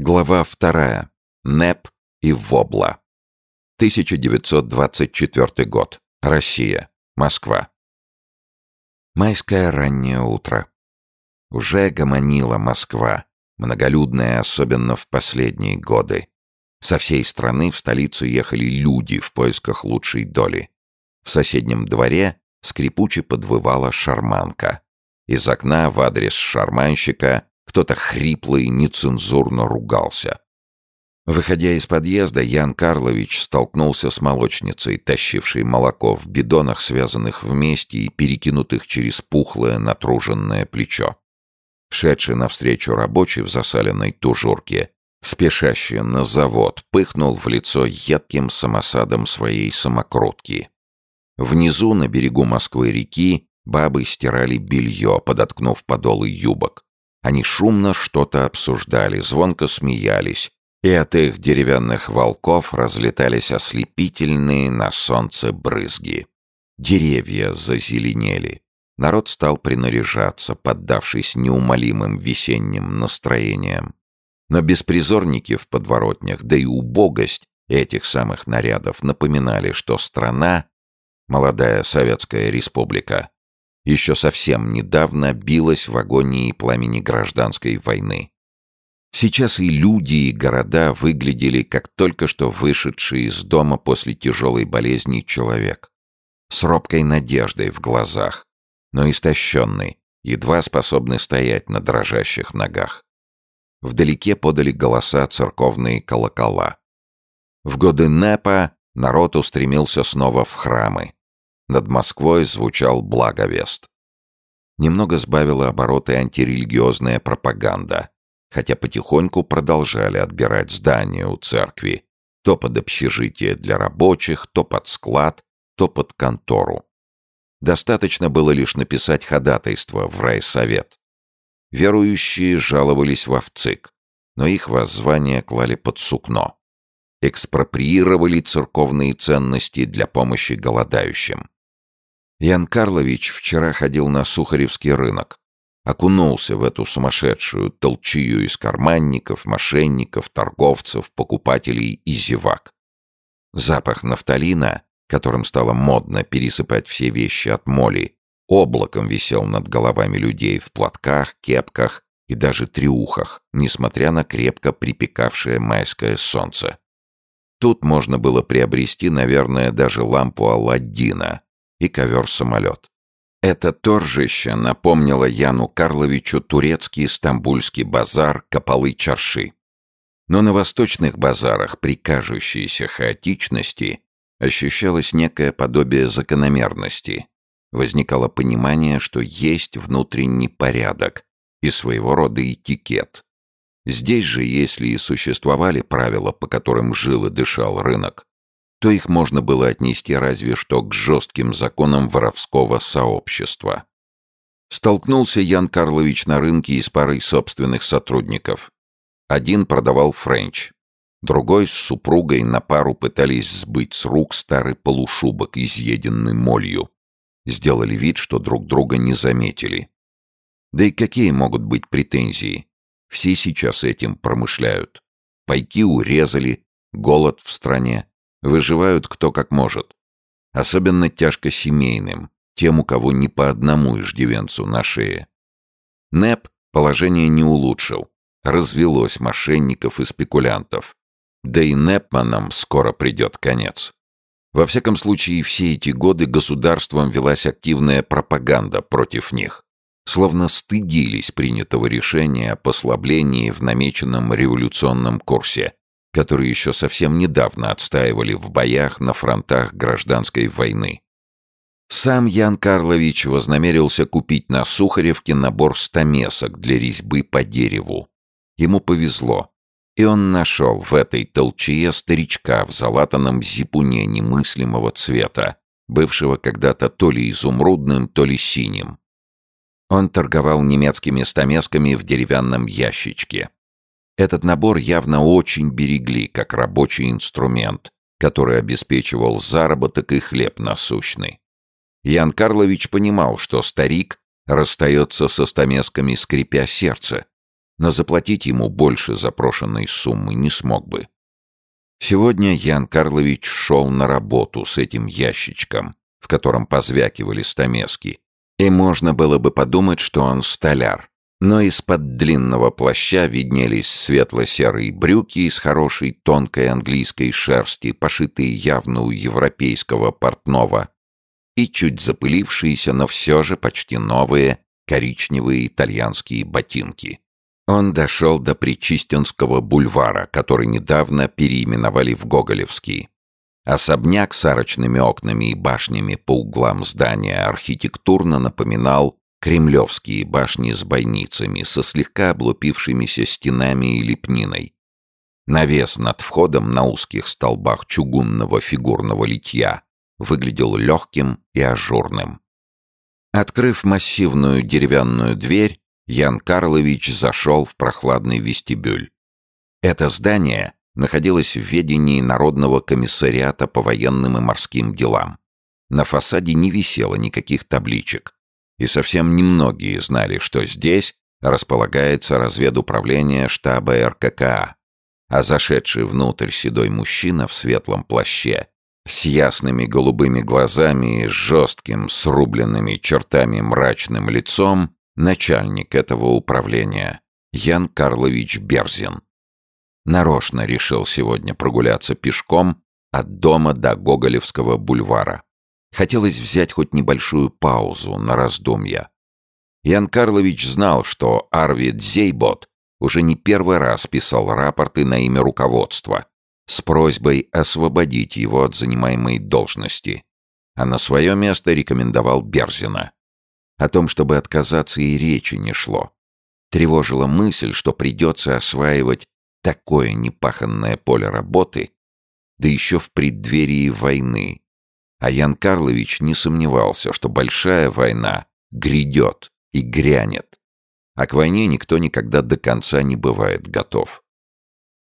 Глава вторая. НЭП и Вобла. 1924 год. Россия. Москва. Майское раннее утро. Уже гомонила Москва, многолюдная особенно в последние годы. Со всей страны в столицу ехали люди в поисках лучшей доли. В соседнем дворе скрипуче подвывала шарманка. Из окна в адрес шарманщика кто-то хрипло и нецензурно ругался. Выходя из подъезда, Ян Карлович столкнулся с молочницей, тащившей молоко в бидонах, связанных вместе и перекинутых через пухлое натруженное плечо. Шедший навстречу рабочий в засаленной тужурке, спешащий на завод, пыхнул в лицо едким самосадом своей самокрутки. Внизу, на берегу Москвы-реки, бабы стирали белье, подоткнув подолы юбок. Они шумно что-то обсуждали, звонко смеялись, и от их деревянных волков разлетались ослепительные на солнце брызги. Деревья зазеленели. Народ стал принаряжаться, поддавшись неумолимым весенним настроениям. Но беспризорники в подворотнях, да и убогость этих самых нарядов напоминали, что страна, молодая Советская Республика, еще совсем недавно билась в агонии пламени гражданской войны. Сейчас и люди, и города выглядели как только что вышедший из дома после тяжелой болезни человек. С робкой надеждой в глазах, но истощенный, едва способный стоять на дрожащих ногах. Вдалеке подали голоса церковные колокола. В годы НЭПа народ устремился снова в храмы. Над Москвой звучал благовест. Немного сбавила обороты антирелигиозная пропаганда, хотя потихоньку продолжали отбирать здания у церкви, то под общежитие для рабочих, то под склад, то под контору. Достаточно было лишь написать ходатайство в райсовет. Верующие жаловались в ВЦИК, но их воззвания клали под сукно. Экспроприировали церковные ценности для помощи голодающим. Ян Карлович вчера ходил на Сухаревский рынок. Окунулся в эту сумасшедшую толчью из карманников, мошенников, торговцев, покупателей и зевак. Запах нафталина, которым стало модно пересыпать все вещи от моли, облаком висел над головами людей в платках, кепках и даже триухах, несмотря на крепко припекавшее майское солнце. Тут можно было приобрести, наверное, даже лампу Алладдина, и ковер-самолет. Это торжище напомнило Яну Карловичу турецкий стамбульский базар Капалы-Чарши. Но на восточных базарах при кажущейся хаотичности ощущалось некое подобие закономерности. Возникало понимание, что есть внутренний порядок и своего рода этикет. Здесь же, если и существовали правила, по которым жил и дышал рынок, то их можно было отнести разве что к жестким законам воровского сообщества. Столкнулся Ян Карлович на рынке и с парой собственных сотрудников. Один продавал френч, другой с супругой на пару пытались сбыть с рук старый полушубок, изъеденный молью. Сделали вид, что друг друга не заметили. Да и какие могут быть претензии? Все сейчас этим промышляют. Пайки урезали, голод в стране, Выживают кто как может. Особенно тяжко семейным, тем, у кого не по одному иждивенцу на шее. НЭП положение не улучшил. Развелось мошенников и спекулянтов. Да и НЭПманам скоро придет конец. Во всяком случае, все эти годы государством велась активная пропаганда против них. Словно стыдились принятого решения о послаблении в намеченном революционном курсе которые еще совсем недавно отстаивали в боях на фронтах гражданской войны. Сам Ян Карлович вознамерился купить на Сухаревке набор стамесок для резьбы по дереву. Ему повезло, и он нашел в этой толчее старичка в залатанном зипуне немыслимого цвета, бывшего когда-то то ли изумрудным, то ли синим. Он торговал немецкими стамесками в деревянном ящичке. Этот набор явно очень берегли, как рабочий инструмент, который обеспечивал заработок и хлеб насущный. Ян Карлович понимал, что старик расстается со стамесками, скрипя сердце. но заплатить ему больше запрошенной суммы не смог бы. Сегодня Ян Карлович шел на работу с этим ящичком, в котором позвякивали стамески, и можно было бы подумать, что он столяр. Но из-под длинного плаща виднелись светло-серые брюки из хорошей тонкой английской шерсти, пошитые явно у европейского портного, и чуть запылившиеся, но все же почти новые коричневые итальянские ботинки. Он дошел до Причистинского бульвара, который недавно переименовали в Гоголевский. Особняк с арочными окнами и башнями по углам здания архитектурно напоминал кремлевские башни с бойницами, со слегка облупившимися стенами и лепниной. Навес над входом на узких столбах чугунного фигурного литья выглядел легким и ажурным. Открыв массивную деревянную дверь, Ян Карлович зашел в прохладный вестибюль. Это здание находилось в ведении Народного комиссариата по военным и морским делам. На фасаде не висело никаких табличек, и совсем немногие знали, что здесь располагается разведуправление штаба РККА, а зашедший внутрь седой мужчина в светлом плаще с ясными голубыми глазами и жестким, срубленными чертами мрачным лицом, начальник этого управления, Ян Карлович Берзин. Нарочно решил сегодня прогуляться пешком от дома до Гоголевского бульвара. Хотелось взять хоть небольшую паузу на раздумья. Ян Карлович знал, что Арвид Зейбот уже не первый раз писал рапорты на имя руководства с просьбой освободить его от занимаемой должности, а на свое место рекомендовал Берзина. О том, чтобы отказаться, и речи не шло. Тревожила мысль, что придется осваивать такое непаханное поле работы, да еще в преддверии войны. А Ян Карлович не сомневался, что большая война грядет и грянет. А к войне никто никогда до конца не бывает готов.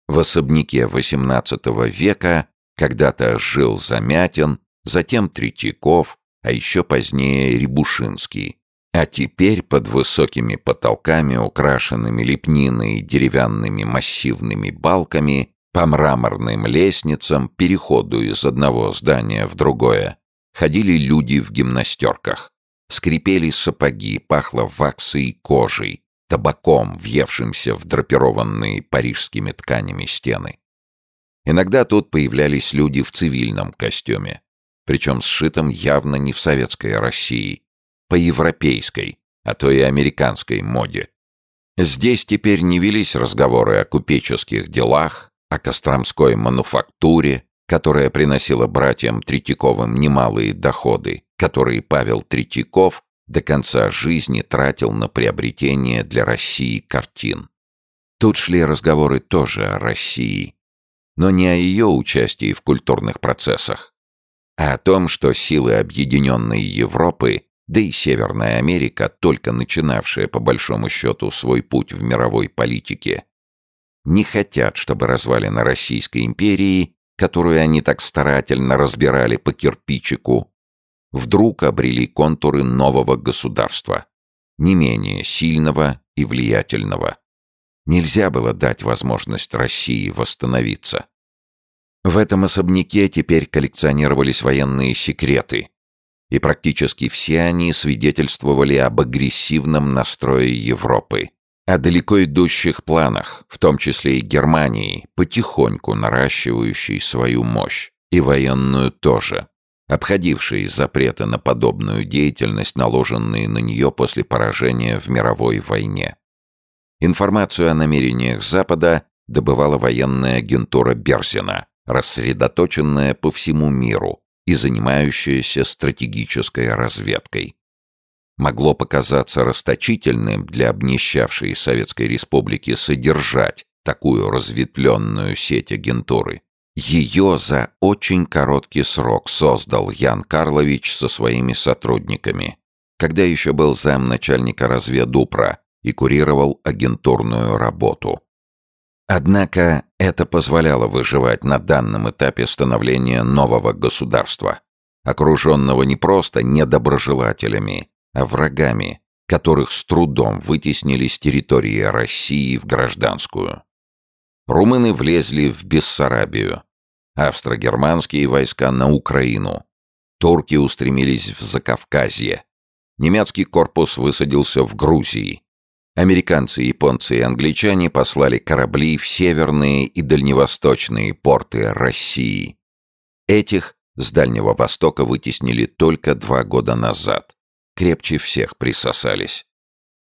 В особняке XVIII века когда-то жил Замятин, затем Третьяков, а еще позднее Рябушинский. А теперь под высокими потолками, украшенными лепниной и деревянными массивными балками, по мраморным лестницам, переходу из одного здания в другое, ходили люди в гимнастерках. Скрипели сапоги, пахло ваксой и кожей, табаком, въевшимся в драпированные парижскими тканями стены. Иногда тут появлялись люди в цивильном костюме, причем сшитом явно не в советской России, по европейской, а то и американской моде. Здесь теперь не велись разговоры о купеческих делах, о Костромской мануфактуре, которая приносила братьям Третьяковым немалые доходы, которые Павел Третьяков до конца жизни тратил на приобретение для России картин. Тут шли разговоры тоже о России, но не о ее участии в культурных процессах, а о том, что силы объединенной Европы да и Северная Америка, только начинавшая по большому счету свой путь в мировой политике, не хотят, чтобы развалины Российской империи, которую они так старательно разбирали по кирпичику, вдруг обрели контуры нового государства, не менее сильного и влиятельного. Нельзя было дать возможность России восстановиться. В этом особняке теперь коллекционировались военные секреты, и практически все они свидетельствовали об агрессивном настрое Европы, о далеко идущих планах, в том числе и Германии, потихоньку наращивающей свою мощь, и военную тоже, обходившей запреты на подобную деятельность, наложенные на нее после поражения в мировой войне. Информацию о намерениях Запада добывала военная агентура Берзина, рассредоточенная по всему миру, и занимающаяся стратегической разведкой. Могло показаться расточительным для обнищавшей Советской Республики содержать такую разветвленную сеть агентуры. Ее за очень короткий срок создал Ян Карлович со своими сотрудниками, когда еще был замначальника разведупра и курировал агентурную работу. Однако это позволяло выживать на данном этапе становления нового государства, окруженного не просто недоброжелателями, а врагами, которых с трудом вытеснили с территории России в гражданскую. Румыны влезли в Бессарабию, австро-германские войска на Украину, турки устремились в Закавказье, немецкий корпус высадился в Грузии, Американцы, японцы и англичане послали корабли в северные и дальневосточные порты России. Этих с Дальнего Востока вытеснили только два года назад. Крепче всех присосались.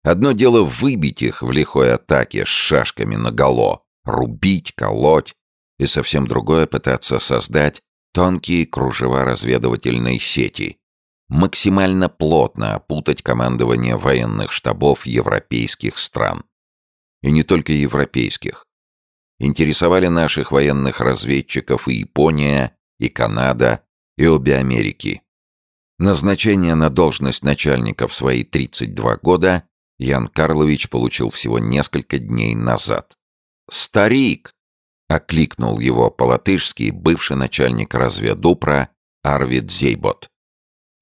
Одно дело выбить их в лихой атаке с шашками наголо, рубить, колоть, и совсем другое пытаться создать тонкие кружева разведывательной сети, максимально плотно опутать командование военных штабов европейских стран. И не только европейских. Интересовали наших военных разведчиков и Япония, и Канада, и обе Америки. Назначение на должность начальника в свои 32 года Ян Карлович получил всего несколько дней назад. «Старик!» — окликнул его по-латышски бывший начальник разведупра Арвид Зейбот.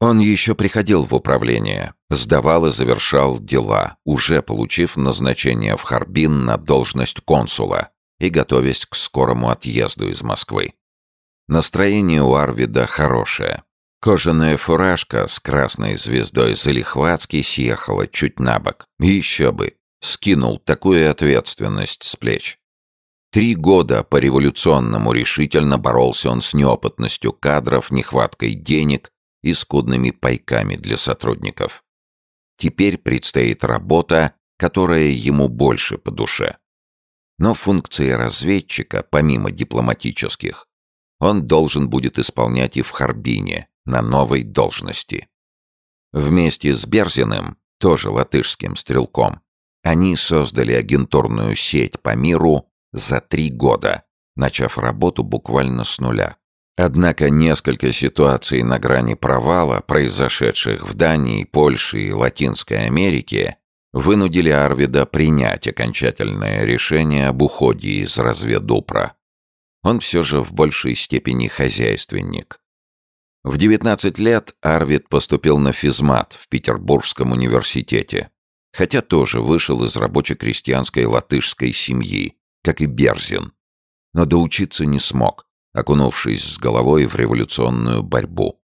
Он еще приходил в управление, сдавал и завершал дела, уже получив назначение в Харбин на должность консула и готовясь к скорому отъезду из Москвы. Настроение у Арвида хорошее. Кожаная фуражка с красной звездой залихватски съехала чуть на бок. Еще бы, скинул такую ответственность с плеч. Три года по революционному решительно боролся он с неопытностью кадров, нехваткой денег и скудными пайками для сотрудников. Теперь предстоит работа, которая ему больше по душе. Но функции разведчика, помимо дипломатических, он должен будет исполнять и в Харбине, на новой должности. Вместе с Берзиным, тоже латышским стрелком, они создали агентурную сеть по миру за три года, начав работу буквально с нуля. Однако несколько ситуаций на грани провала, произошедших в Дании, Польше и Латинской Америке, вынудили Арвида принять окончательное решение об уходе из разведупра. Он все же в большей степени хозяйственник. В 19 лет Арвид поступил на физмат в Петербургском университете, хотя тоже вышел из рабоче-крестьянской латышской семьи, как и Берзин, но доучиться не смог окунувшись с головой в революционную борьбу.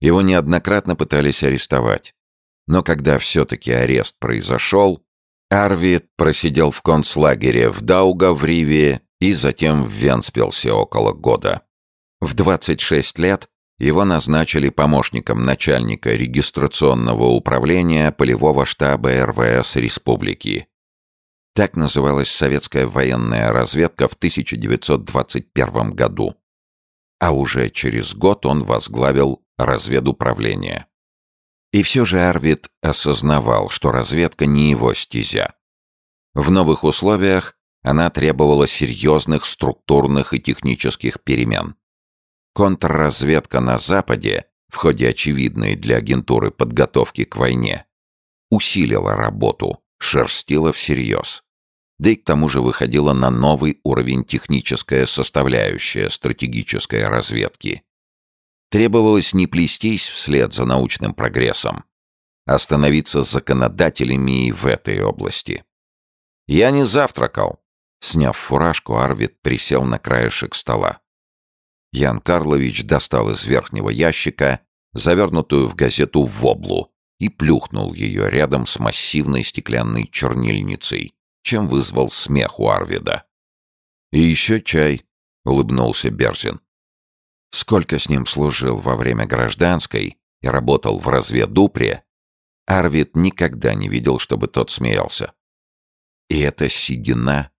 Его неоднократно пытались арестовать. Но когда все-таки арест произошел, Арвид просидел в концлагере в Даугавриве и затем в Венспилсе около года. В 26 лет его назначили помощником начальника регистрационного управления полевого штаба РВС Республики так называлась советская военная разведка в 1921 году. А уже через год он возглавил разведуправление. И все же Арвид осознавал, что разведка не его стезя. В новых условиях она требовала серьезных структурных и технических перемен. Контрразведка на Западе, в ходе очевидной для агентуры подготовки к войне, усилила работу, шерстила всерьез. Да и к тому же выходила на новый уровень техническая составляющая стратегической разведки. Требовалось не плестись вслед за научным прогрессом, а становиться законодателями и в этой области. «Я не завтракал», Сняв фуражку, Арвид присел на краешек стола. Ян Карлович достал из верхнего ящика завернутую в газету воблу и плюхнул ее рядом с массивной стеклянной чернильницей, чем вызвал смех у Арвида. «И еще чай», — улыбнулся Берзин. Сколько с ним служил во время гражданской и работал в разведупре, Арвид никогда не видел, чтобы тот смеялся. И это седина.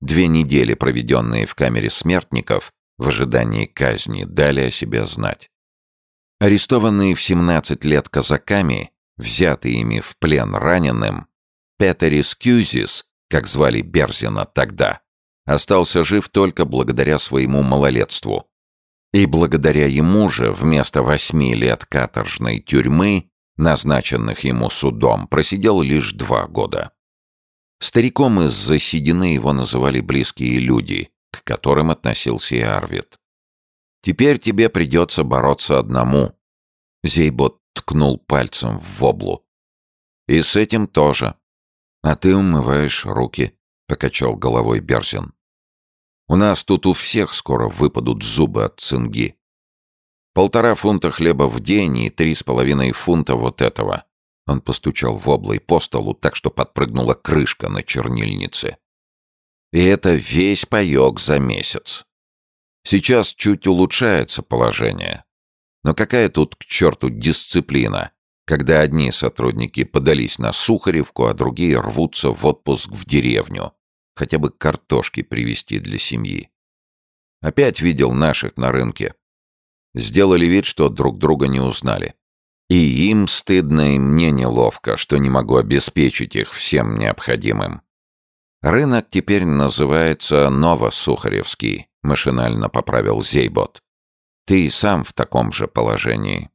Две недели, проведенные в камере смертников, в ожидании казни, дали о себе знать. Арестованные в 17 лет казаками, взятые ими в плен раненым, Петерис Кюзис, как звали Берзина тогда, остался жив только благодаря своему малолетству. И благодаря ему же вместо восьми лет каторжной тюрьмы, назначенных ему судом, просидел лишь два года. Стариком из-за седины его называли близкие люди, к которым относился и Арвид. «Теперь тебе придется бороться одному», — Зейбот ткнул пальцем в воблу. И с этим тоже. А ты умываешь руки, покачал головой Берзин. У нас тут у всех скоро выпадут зубы от цинги. Полтора фунта хлеба в день и три с половиной фунта вот этого. Он постучал в облой по столу так, что подпрыгнула крышка на чернильнице. И это весь паёк за месяц. Сейчас чуть улучшается положение. Но какая тут к черту дисциплина, когда одни сотрудники подались на Сухаревку, а другие рвутся в отпуск в деревню, хотя бы картошки привезти для семьи. Опять видел наших на рынке. Сделали вид, что друг друга не узнали. И им стыдно, и мне неловко, что не могу обеспечить их всем необходимым. Рынок теперь называется Новосухаревский, машинально поправил Зейбот. Ты и сам в таком же положении.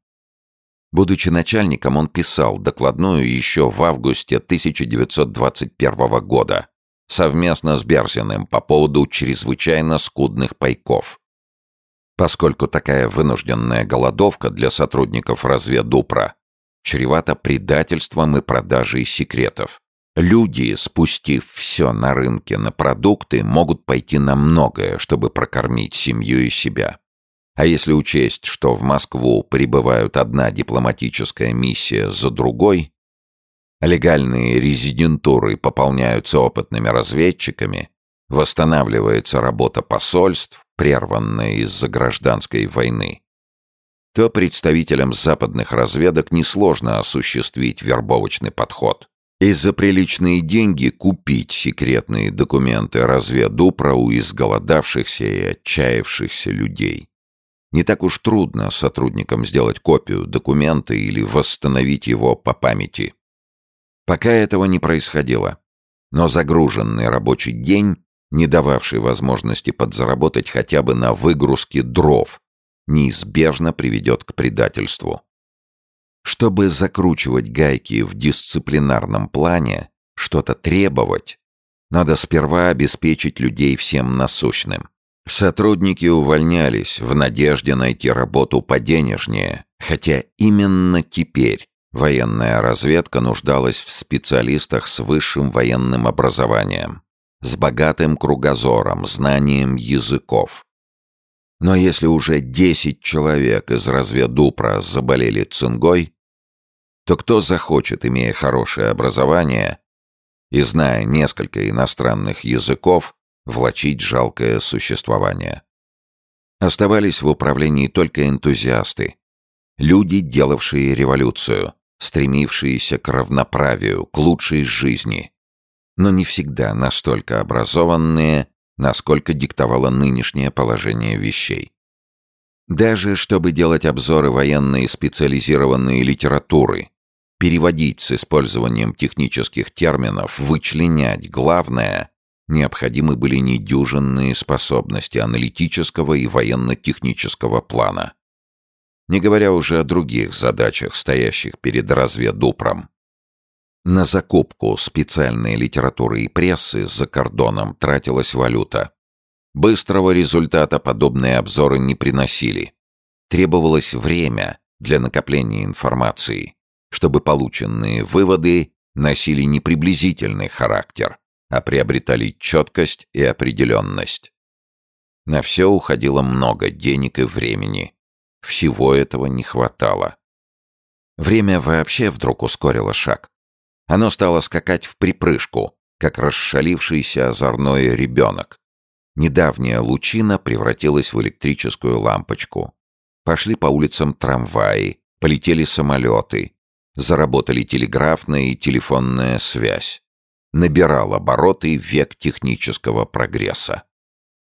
Будучи начальником, он писал докладную еще в августе 1921 года совместно с Берзиным по поводу чрезвычайно скудных пайков. Поскольку такая вынужденная голодовка для сотрудников разведупра чревата предательством и продажей секретов. Люди, спустив все на рынке на продукты, могут пойти на многое, чтобы прокормить семью и себя. А если учесть, что в Москву прибывают одна дипломатическая миссия за другой, легальные резидентуры пополняются опытными разведчиками, восстанавливается работа посольств, прерванная из-за гражданской войны, то представителям западных разведок несложно осуществить вербовочный подход и за приличные деньги купить секретные документы разведупра у изголодавшихся и отчаявшихся людей. Не так уж трудно сотрудникам сделать копию документа или восстановить его по памяти. Пока этого не происходило. Но загруженный рабочий день, не дававший возможности подзаработать хотя бы на выгрузке дров, неизбежно приведет к предательству. Чтобы закручивать гайки в дисциплинарном плане, что-то требовать, надо сперва обеспечить людей всем насущным. Сотрудники увольнялись в надежде найти работу поденежнее, хотя именно теперь военная разведка нуждалась в специалистах с высшим военным образованием, с богатым кругозором, знанием языков. Но если уже 10 человек из разведупра заболели цингой, то кто захочет, имея хорошее образование и зная несколько иностранных языков, влачить жалкое существование. Оставались в управлении только энтузиасты, люди, делавшие революцию, стремившиеся к равноправию, к лучшей жизни, но не всегда настолько образованные, насколько диктовало нынешнее положение вещей. Даже чтобы делать обзоры военной специализированной литературы, переводить с использованием технических терминов, вычленять главное, необходимы были недюжинные способности аналитического и военно-технического плана. Не говоря уже о других задачах, стоящих перед разведупром. На закупку специальной литературы и прессы за кордоном тратилась валюта. Быстрого результата подобные обзоры не приносили. Требовалось время для накопления информации, чтобы полученные выводы носили не приблизительный характер, а приобретали четкость и определенность. На все уходило много денег и времени. Всего этого не хватало. Время вообще вдруг ускорило шаг. Оно стало скакать в припрыжку, как расшалившийся озорной ребенок. Недавняя лучина превратилась в электрическую лампочку. Пошли по улицам трамваи, полетели самолеты, заработали телеграфная и телефонная связь набирал обороты век технического прогресса.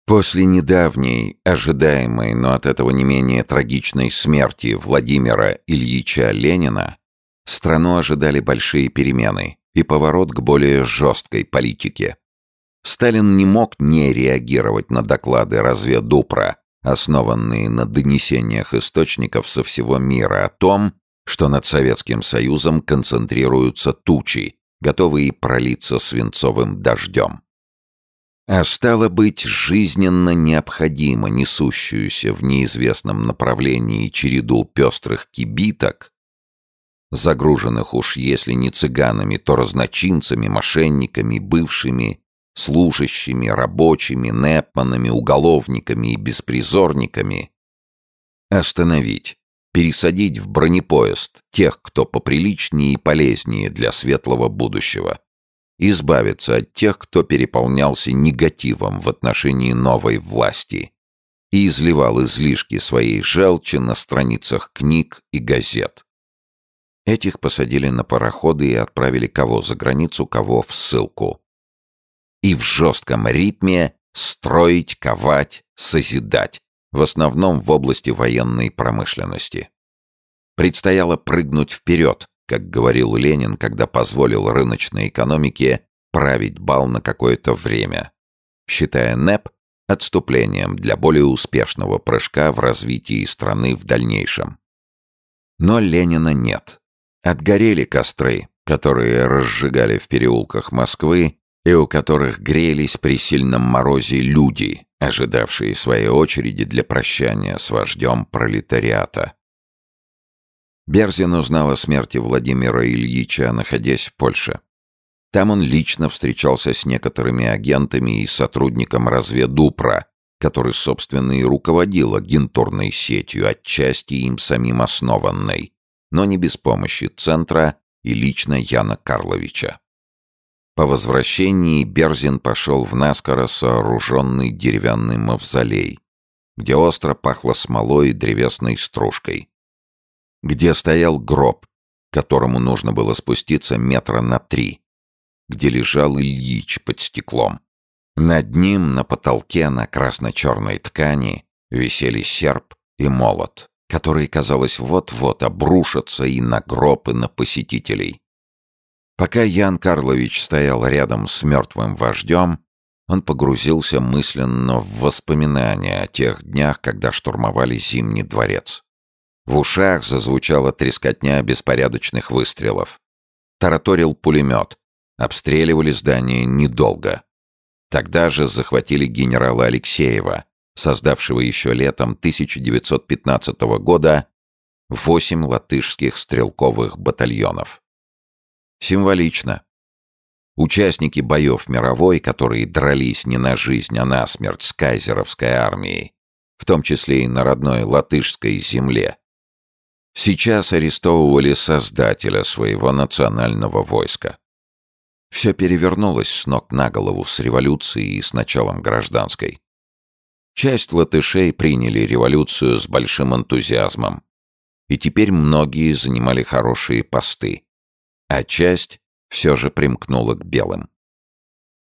После недавней, ожидаемой, но от этого не менее трагичной смерти Владимира Ильича Ленина, страну ожидали большие перемены и поворот к более жесткой политике. Сталин не мог не реагировать на доклады разведупра, основанные на донесениях источников со всего мира о том, что над Советским Союзом концентрируются тучи, готовые пролиться свинцовым дождем. А стало быть, жизненно необходимо несущуюся в неизвестном направлении череду пестрых кибиток загруженных уж если не цыганами, то разночинцами, мошенниками, бывшими, служащими, рабочими, непманами, уголовниками и беспризорниками, остановить, пересадить в бронепоезд тех, кто поприличнее и полезнее для светлого будущего, избавиться от тех, кто переполнялся негативом в отношении новой власти и изливал излишки своей желчи на страницах книг и газет. Этих посадили на пароходы и отправили кого за границу, кого в ссылку. И в жестком ритме строить, ковать, созидать, в основном в области военной промышленности. Предстояло прыгнуть вперед, как говорил Ленин, когда позволил рыночной экономике править бал на какое-то время, считая НЭП отступлением для более успешного прыжка в развитии страны в дальнейшем. Но Ленина нет. Отгорели костры, которые разжигали в переулках Москвы и у которых грелись при сильном морозе люди, ожидавшие своей очереди для прощания с вождем пролетариата. Берзин узнал о смерти Владимира Ильича, находясь в Польше. Там он лично встречался с некоторыми агентами и сотрудником разведупра, который, собственно, и руководил агентурной сетью, отчасти им самим основанной, но не без помощи Центра и лично Яна Карловича. По возвращении Берзин пошел в наскоро сооруженный деревянный мавзолей, где остро пахло смолой и древесной стружкой, где стоял гроб, которому нужно было спуститься метра на три, где лежал Ильич под стеклом. Над ним на потолке на красно-черной ткани висели серп и молот, которые, казалось, вот-вот обрушатся и на гроб, и на посетителей. Пока Ян Карлович стоял рядом с мертвым вождем, он погрузился мысленно в воспоминания о тех днях, когда штурмовали Зимний дворец. В ушах зазвучала трескотня беспорядочных выстрелов. Тараторил пулемет. Обстреливали здание недолго. Тогда же захватили генерала Алексеева, создавшего еще летом 1915 года восемь латышских стрелковых батальонов. Символично. Участники боев мировой, которые дрались не на жизнь, а на смерть с кайзеровской армией, в том числе и на родной латышской земле, сейчас арестовывали создателя своего национального войска. Все перевернулось с ног на голову с революцией и с началом гражданской. Часть латышей приняли революцию с большим энтузиазмом, и теперь многие занимали хорошие посты, а часть все же примкнула к белым.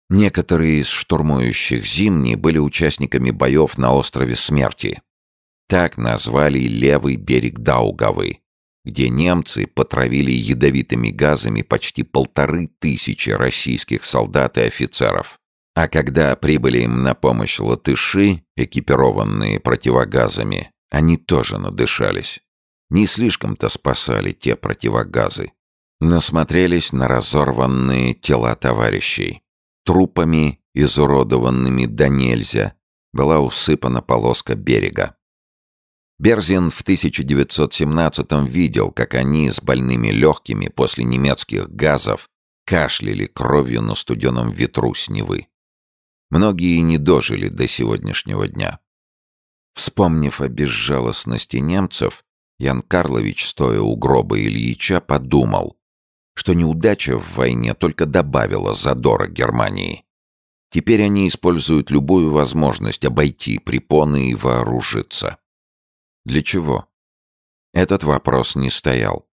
Некоторые из штурмующих Зимний были участниками боев на острове Смерти, так назвали левый берег Даугавы, где немцы потравили ядовитыми газами почти полторы тысячи российских солдат и офицеров. А когда прибыли им на помощь латыши, экипированные противогазами, они тоже надышались. Не слишком-то спасали те противогазы. Насмотрелись на разорванные тела товарищей. Трупами, изуродованными до нельзя, была усыпана полоска берега. Берзин в 1917-м видел, как они с больными легкими после немецких газов кашляли кровью на студеном ветру с Невы. Многие не дожили до сегодняшнего дня. Вспомнив о безжалостности немцев, Ян Карлович, стоя у гроба Ильича, подумал, что неудача в войне только добавила задора Германии. Теперь они используют любую возможность обойти препоны и вооружиться. Для чего? Этот вопрос не стоял.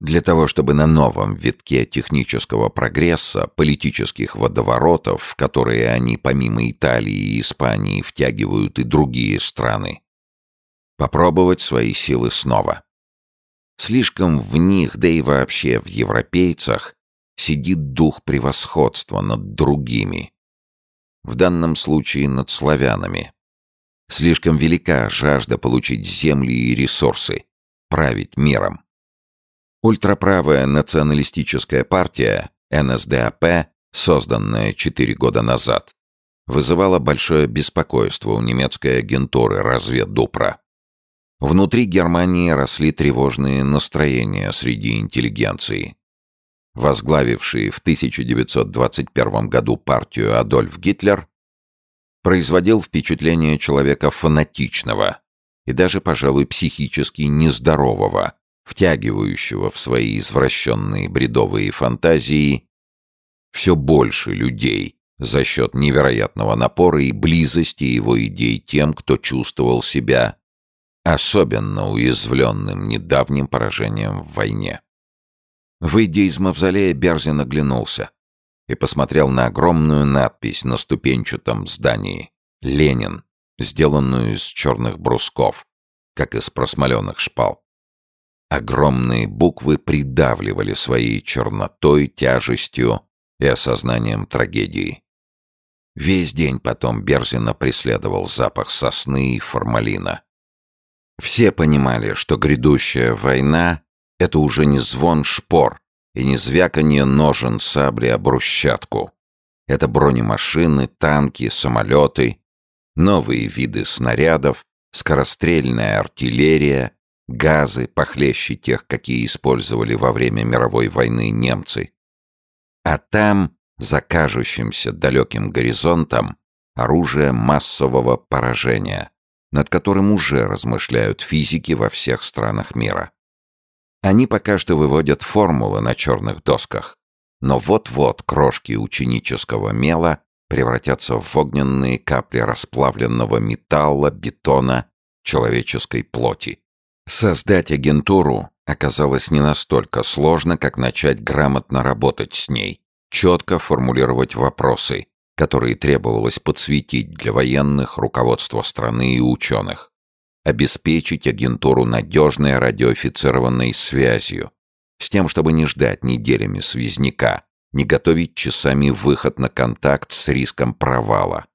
Для того, чтобы на новом витке технического прогресса, политических водоворотов, в которые они помимо Италии и Испании втягивают и другие страны, попробовать свои силы снова. Слишком в них, да и вообще в европейцах, сидит дух превосходства над другими. В данном случае над славянами. Слишком велика жажда получить земли и ресурсы, править миром. Ультраправая националистическая партия НСДАП, созданная четыре года назад, вызывала большое беспокойство у немецкой агентуры разведдупра. Внутри Германии росли тревожные настроения среди интеллигенции. Возглавивший в 1921 году партию Адольф Гитлер производил впечатление человека фанатичного и даже, пожалуй, психически нездорового, втягивающего в свои извращенные бредовые фантазии все больше людей за счет невероятного напора и близости его идей тем, кто чувствовал себя особенно уязвленным недавним поражением в войне. Выйдя из мавзолея, Берзин оглянулся и посмотрел на огромную надпись на ступенчатом здании «Ленин», сделанную из черных брусков, как из просмоленных шпал. Огромные буквы придавливали своей чернотой, тяжестью и осознанием трагедии. Весь день потом Берзина преследовал запах сосны и формалина. Все понимали, что грядущая война — это уже не звон шпор и не звяканье ножен сабли об брусчатку. Это бронемашины, танки, самолеты, новые виды снарядов, скорострельная артиллерия, газы, похлеще тех, какие использовали во время мировой войны немцы. А там, за кажущимся далеким горизонтом, оружие массового поражения — над которым уже размышляют физики во всех странах мира. Они пока что выводят формулы на черных досках, но вот-вот крошки ученического мела превратятся в огненные капли расплавленного металла, бетона, человеческой плоти. Создать агентуру оказалось не настолько сложно, как начать грамотно работать с ней, четко формулировать вопросы, которые требовалось подсветить для военных, руководства страны и ученых, обеспечить агентуру надежной радиоофицированной связью, с тем, чтобы не ждать неделями связняка, не готовить часами выход на контакт с риском провала,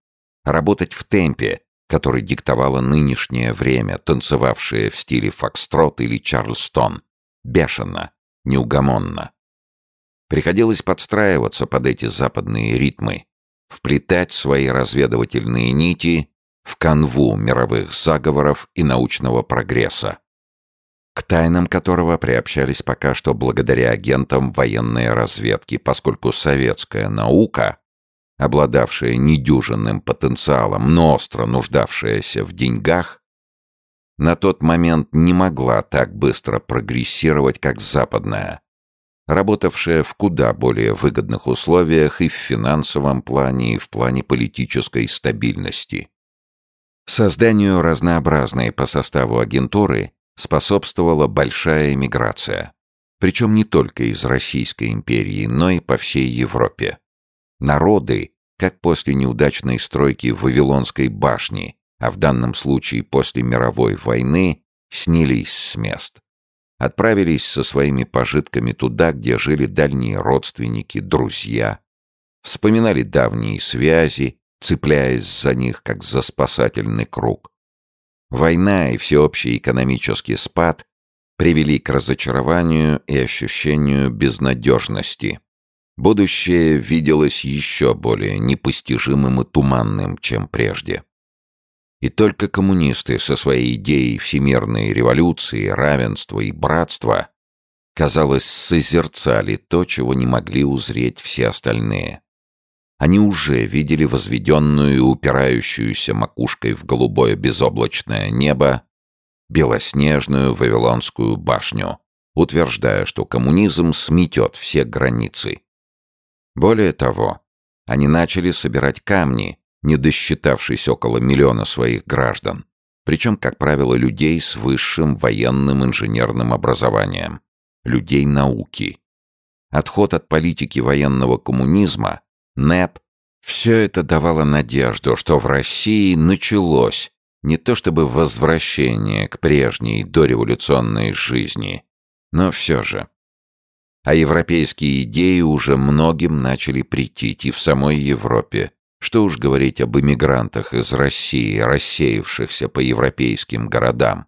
работать в темпе, который диктовало нынешнее время, танцевавшее в стиле фокстрот или чарльстон, бешено, неугомонно. Приходилось подстраиваться под эти западные ритмы, вплетать свои разведывательные нити в канву мировых заговоров и научного прогресса, к тайнам которого приобщались пока что благодаря агентам военной разведки, поскольку советская наука, обладавшая недюжинным потенциалом, но остро нуждавшаяся в деньгах, на тот момент не могла так быстро прогрессировать, как западная, работавшая в куда более выгодных условиях и в финансовом плане, и в плане политической стабильности. Созданию разнообразной по составу агентуры способствовала большая эмиграция, причем не только из Российской империи, но и по всей Европе. Народы, как после неудачной стройки Вавилонской башни, а в данном случае после мировой войны, снялись с мест отправились со своими пожитками туда, где жили дальние родственники, друзья. Вспоминали давние связи, цепляясь за них, как за спасательный круг. Война и всеобщий экономический спад привели к разочарованию и ощущению безнадежности. Будущее виделось еще более непостижимым и туманным, чем прежде. И только коммунисты со своей идеей всемирной революции, равенства и братства, казалось, созерцали то, чего не могли узреть все остальные. Они уже видели возведенную и упирающуюся макушкой в голубое безоблачное небо белоснежную Вавилонскую башню, утверждая, что коммунизм сметет все границы. Более того, они начали собирать камни, не досчитавшись около миллиона своих граждан, причем, как правило, людей с высшим военным инженерным образованием, людей науки. Отход от политики военного коммунизма, НЭП, все это давало надежду, что в России началось не то чтобы возвращение к прежней дореволюционной жизни, но все же. А европейские идеи уже многим начали претить и в самой Европе, что уж говорить об эмигрантах из России, рассеявшихся по европейским городам,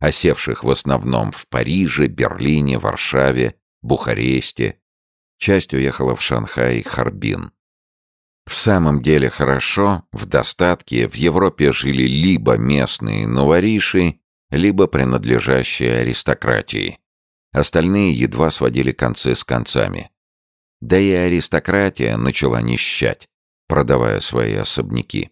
осевших в основном в Париже, Берлине, Варшаве, Бухаресте. Часть уехала в Шанхай и Харбин. В самом деле хорошо, в достатке, в Европе жили либо местные новориши, либо принадлежащие аристократии. Остальные едва сводили концы с концами. Да и аристократия начала нищать, продавая свои особняки.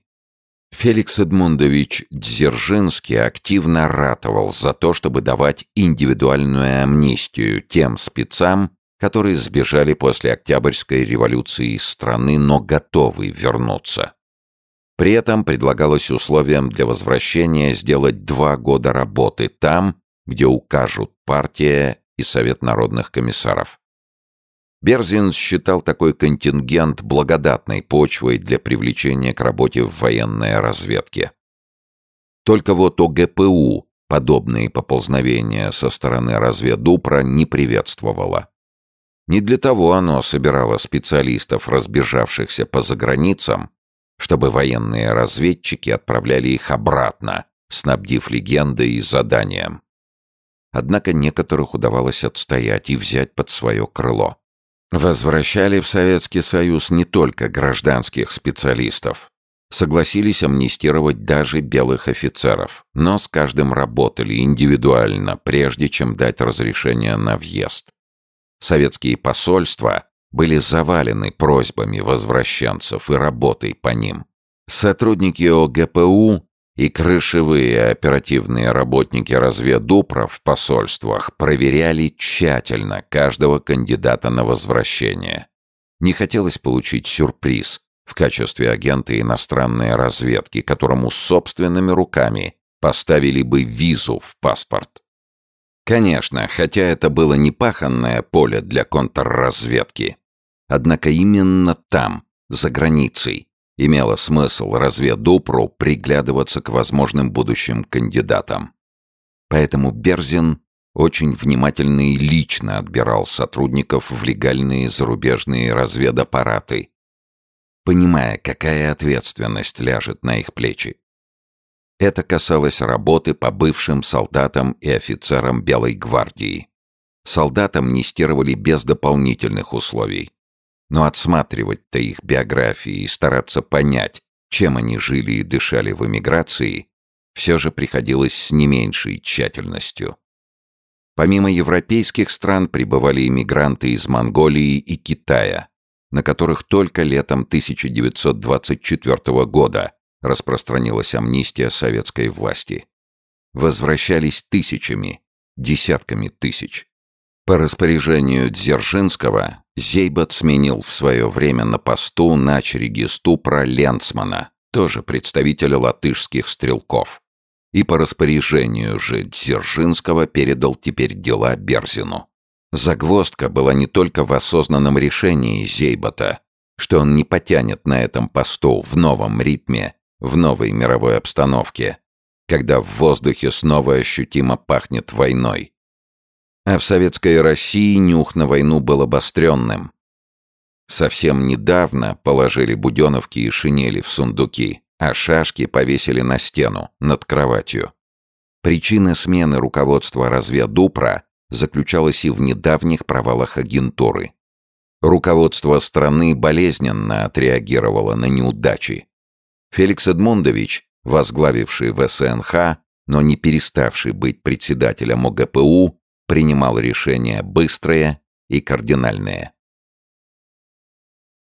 Феликс Эдмундович Дзержинский активно ратовал за то, чтобы давать индивидуальную амнистию тем спецам, которые сбежали после Октябрьской революции из страны, но готовы вернуться. При этом предлагалось условием для возвращения сделать два года работы там, где укажут партия и Совет народных комиссаров. Берзин считал такой контингент благодатной почвой для привлечения к работе в военной разведке. Только вот ОГПУ подобные поползновения со стороны разведупра не приветствовало. Не для того оно собирало специалистов, разбежавшихся по заграницам, чтобы военные разведчики отправляли их обратно, снабдив легендой и заданием. Однако некоторых удавалось отстоять и взять под свое крыло. Возвращали в Советский Союз не только гражданских специалистов. Согласились амнистировать даже белых офицеров, но с каждым работали индивидуально, прежде чем дать разрешение на въезд. Советские посольства были завалены просьбами возвращенцев и работой по ним. Сотрудники ОГПУ и крышевые оперативные работники разведупра в посольствах проверяли тщательно каждого кандидата на возвращение. Не хотелось получить сюрприз в качестве агента иностранной разведки, которому собственными руками поставили бы визу в паспорт. Конечно, хотя это было не паханное поле для контрразведки. Однако именно там, за границей, имело смысл разведупру приглядываться к возможным будущим кандидатам. Поэтому Берзин очень внимательно и лично отбирал сотрудников в легальные зарубежные разведаппараты, понимая, какая ответственность ляжет на их плечи. Это касалось работы по бывшим солдатам и офицерам Белой гвардии. Солдатам нестировали без дополнительных условий. Но отсматривать-то их биографии и стараться понять, чем они жили и дышали в эмиграции, все же приходилось с не меньшей тщательностью. Помимо европейских стран прибывали иммигранты из Монголии и Китая, на которых только летом 1924 года распространилась амнистия советской власти. Возвращались тысячами, десятками тысяч. По распоряжению Дзержинского Зейбот сменил в свое время на посту начреги Ступра Ленцмана, тоже представителя латышских стрелков. И по распоряжению же Дзержинского передал теперь дела Берзину. Загвоздка была не только в осознанном решении Зейбота, что он не потянет на этом посту в новом ритме, в новой мировой обстановке, когда в воздухе снова ощутимо пахнет войной, а в советской России нюх на войну был обостренным. Совсем недавно положили буденовки и шинели в сундуки, а шашки повесили на стену, над кроватью. Причина смены руководства разведупра заключалась и в недавних провалах агентуры. Руководство страны болезненно отреагировало на неудачи. Феликс Эдмундович, возглавивший ВСНХ, но не переставший быть председателем ОГПУ, принимал решения быстрые и кардинальные.